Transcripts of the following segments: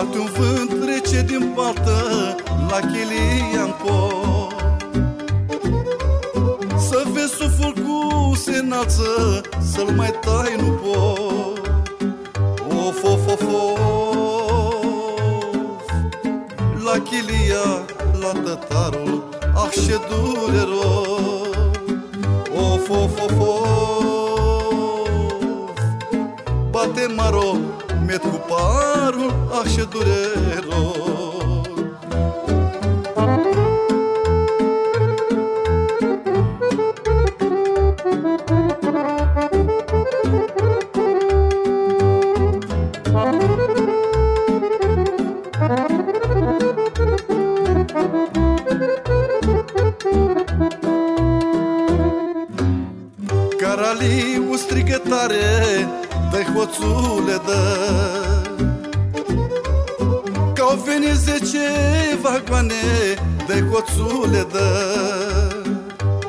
Poate un vânt rece din baltă La chelia în Să vezi suful cu senață Să-l mai tai nu pot. Of, of, of, of. La chelia, la tătarul Ah, ce dureros Of, of, of, of. Bate maro met cu parul Ah, ce durero Caraliu strigă tare Dă hoțule, dă. Că au venit zece vagoane Dă hoțule, dă.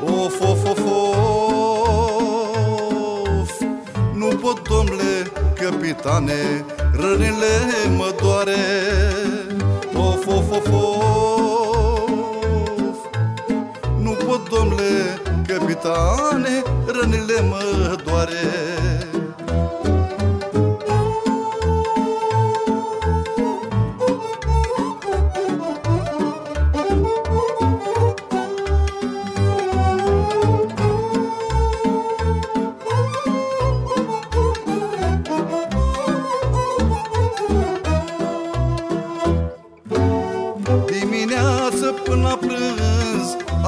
Of, of, of, of. Nu pot, domnule capitane Rănile mă doare. Of, of, of, of. Nu pot, domnule capitane Rănile mă doare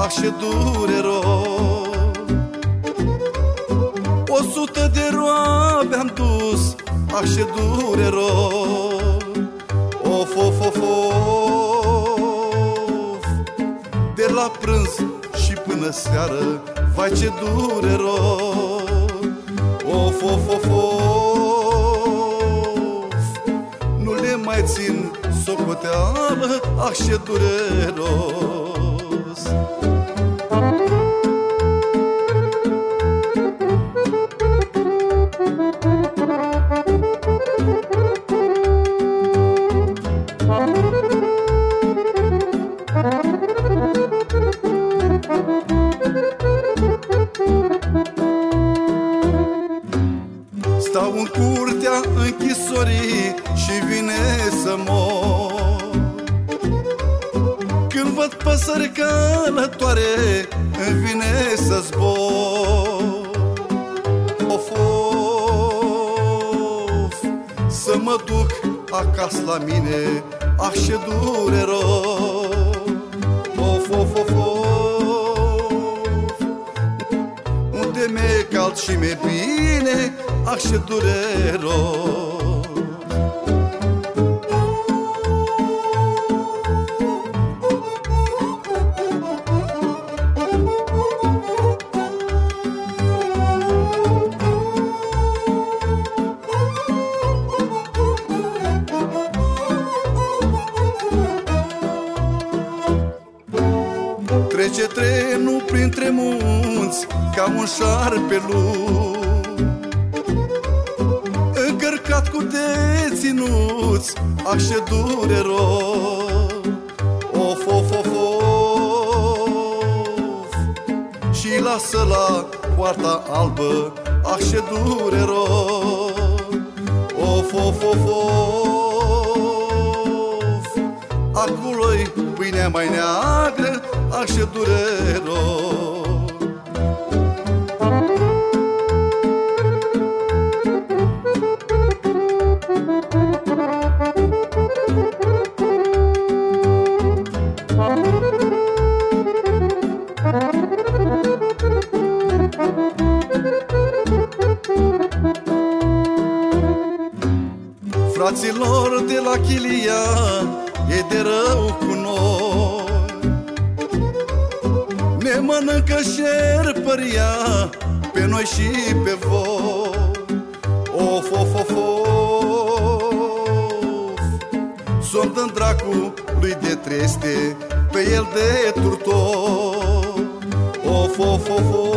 prânz Așa durero O sută de roabe am dus Așa durero Of, of, of, of. De la prânz și până seară Vai ce durero Of, of, of, of. Nu le mai țin socoteală Ah, ce dureros Stau închisorii și vine să mor. Când văd păsări călătoare îmi vine să zbor. Of, of, să mă duc acasă la mine Ah, ce durero Of, of, of, of. Unde mi-e cald și mi-e bine Ah, ce durero Trece trenul printre munți Ca un șarpelu Încărcat cu deținuți Așa durero Of, of, of, of. Și lasă la poarta albă Așa durero Of, of, of, of Acolo-i pâinea mai neagră Așa durero Fraților de la Chilia E de rău cu noi. Ne mănâncă șerpăria Pe noi și pe voi. Of, of, of, of. Sunt în dracu lui de treste Pe el de turtor. Of, of, of, of.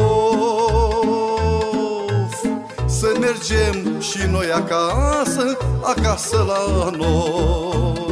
Să mergem și noi acasă Acasă la noi